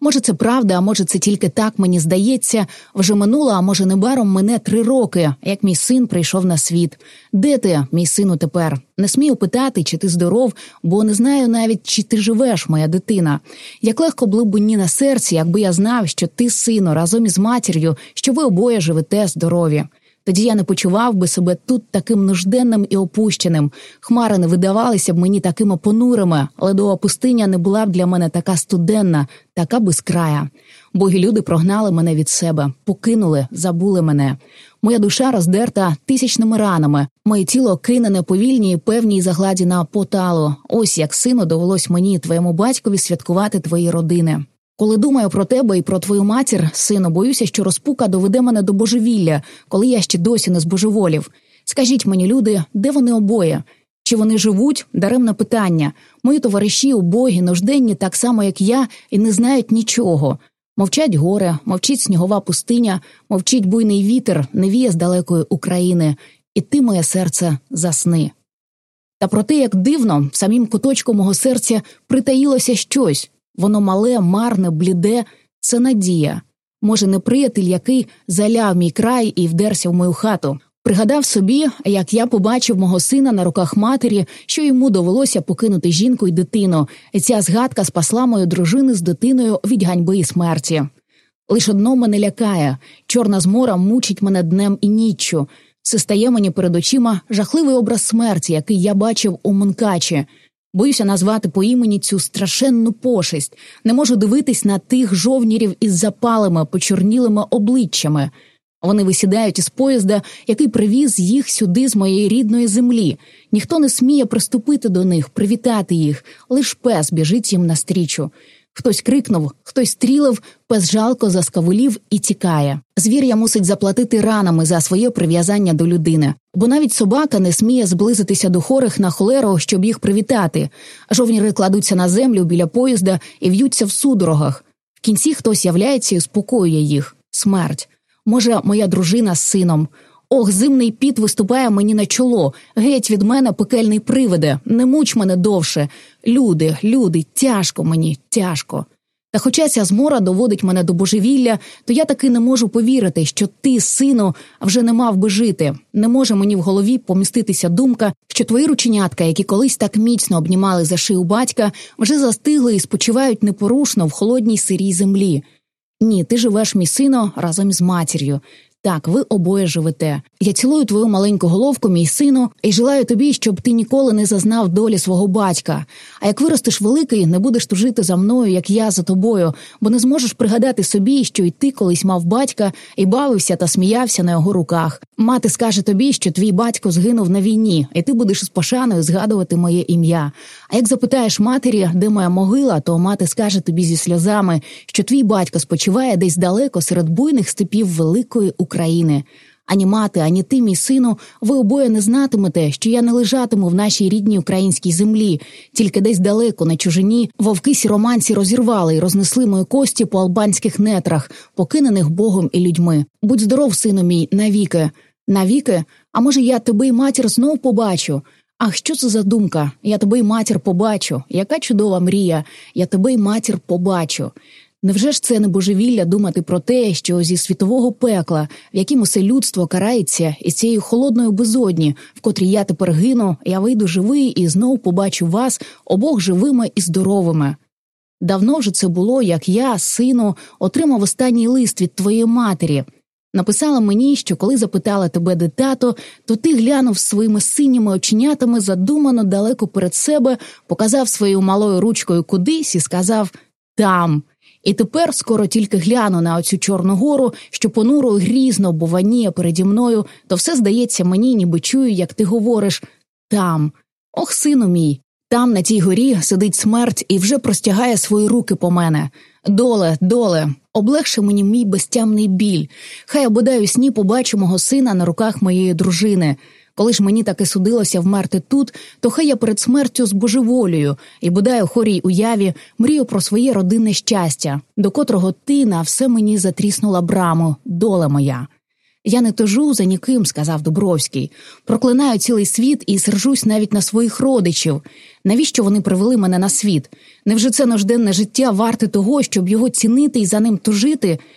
Може, це правда, а може, це тільки так мені здається. Вже минуло, а може, небаром мене три роки, як мій син прийшов на світ. Де ти, мій сину, тепер? Не смію питати, чи ти здоров, бо не знаю навіть, чи ти живеш, моя дитина. Як легко було б мені на серці, якби я знав, що ти, сину, разом із матір'ю, що ви обоє живете здорові. Тоді я не почував би себе тут таким нужденним і опущеним. Хмари не видавалися б мені такими понурими, ледова пустиня не була б для мене така студенна, така безкрая. Боги люди прогнали мене від себе, покинули, забули мене. Моя душа роздерта тисячними ранами, моє тіло кинене повільній, певній загладі на поталу. Ось як сину довелось мені, твоєму батькові, святкувати твої родини. Коли думаю про тебе і про твою матір, сину, боюся, що розпука доведе мене до божевілля, коли я ще досі не збожеволів. Скажіть мені, люди, де вони обоє? Чи вони живуть? Даремне питання. Мої товариші убогі, нужденні, так само, як я, і не знають нічого. Мовчать горе, мовчить снігова пустиня, мовчить буйний вітер, не віє з далекої України, і ти, моє серце, засни. Та про те, як дивно, в самім куточку мого серця притаїлося щось. Воно мале, марне, бліде, це надія. Може, не приятель, який заляв мій край і вдерся в мою хату. Пригадав собі, як я побачив мого сина на руках матері, що йому довелося покинути жінку й дитину, ця згадка спасла мою дружину з дитиною від ганьби і смерті. Лиш одно мене лякає чорна змора мучить мене днем і ніччю. Це стає мені перед очима жахливий образ смерті, який я бачив у Монкачі. Боюся назвати по імені цю страшенну пошесть, не можу дивитись на тих жовнірів із запалими, почорнілими обличчями. Вони висідають із поїзда, який привіз їх сюди з моєї рідної землі. Ніхто не сміє приступити до них, привітати їх, лиш пес біжить їм настрічу. Хтось крикнув, хтось стрілив, пес жалко заскавулів і тікає. Звір'я мусить заплатити ранами за своє прив'язання до людини, бо навіть собака не сміє зблизитися до хорих на холеру, щоб їх привітати. Жовніри кладуться на землю біля поїзда і в'ються в судорогах. В кінці хтось являється і успокоює їх смерть. Може, моя дружина з сином. Ох, зимний піт виступає мені на чоло. Геть від мене пекельний привиде, не муч мене довше. Люди, люди, тяжко мені, тяжко. Та хоча ця змора доводить мене до божевілля, то я таки не можу повірити, що ти, сину, вже не мав би жити. Не може мені в голові поміститися думка, що твої рученятка, які колись так міцно обнімали за шию батька, вже застигли і спочивають непорушно в холодній сирій землі. Ні, ти живеш, мій сино, разом із матір'ю. Так, ви обоє живете. Я цілую твою маленьку головку, мій сину, і желаю тобі, щоб ти ніколи не зазнав долі свого батька. А як виростеш великий, не будеш тужити за мною, як я за тобою, бо не зможеш пригадати собі, що й ти колись мав батька і бавився та сміявся на його руках. Мати скаже тобі, що твій батько згинув на війні, і ти будеш з пошаною згадувати моє ім'я. А як запитаєш матері, де моя могила, то мати скаже тобі зі сльозами, що твій батько спочиває десь далеко серед буйних степів великої України. Ані мати, ані ти, мій сину, ви обоє не знатимете, що я не лежатиму в нашій рідній українській землі, тільки десь далеко на чужині вовки сіроманці розірвали і рознесли мої кості по албанських нетрах, покинених Богом і людьми. Будь здоров, сину мій, навіки, навіки. А може, я тебе й матір знов побачу. Ах, що це за думка? Я тебе й матір побачу. Яка чудова мрія, я тебе й матір побачу. Невже ж це не божевілля думати про те, що зі світового пекла, в яким усе людство карається, із цієї холодної безодні, в котрій я тепер гину, я вийду живий і знов побачу вас обох живими і здоровими. Давно вже це було, як я, сину, отримав останній лист від твоєї матері. Написала мені, що коли запитала тебе, де тато, то ти глянув своїми синіми оченятами задумано далеко перед себе, показав своєю малою ручкою кудись і сказав там. І тепер скоро тільки гляну на оцю Чорну гору, що понуро грізно буваніє переді мною, то все здається мені, ніби чую, як ти говориш там. Ох, сину мій, там, на тій горі, сидить смерть і вже простягає свої руки по мене. Доле, доле, облегше мені мій безтямний біль. Хай бодай у сні побачу мого сина на руках моєї дружини. Коли ж мені таки судилося вмерти тут, то хай я перед смертю збожеволюю і бодай у хорій уяві мрію про своє родинне щастя, до котрого ти на все мені затріснула браму, доля моя. Я не тожу за ніким, сказав Дубровський. Проклинаю цілий світ і сержусь навіть на своїх родичів. Навіщо вони привели мене на світ? Невже це нужденне життя варте того, щоб його цінити і за ним тужити?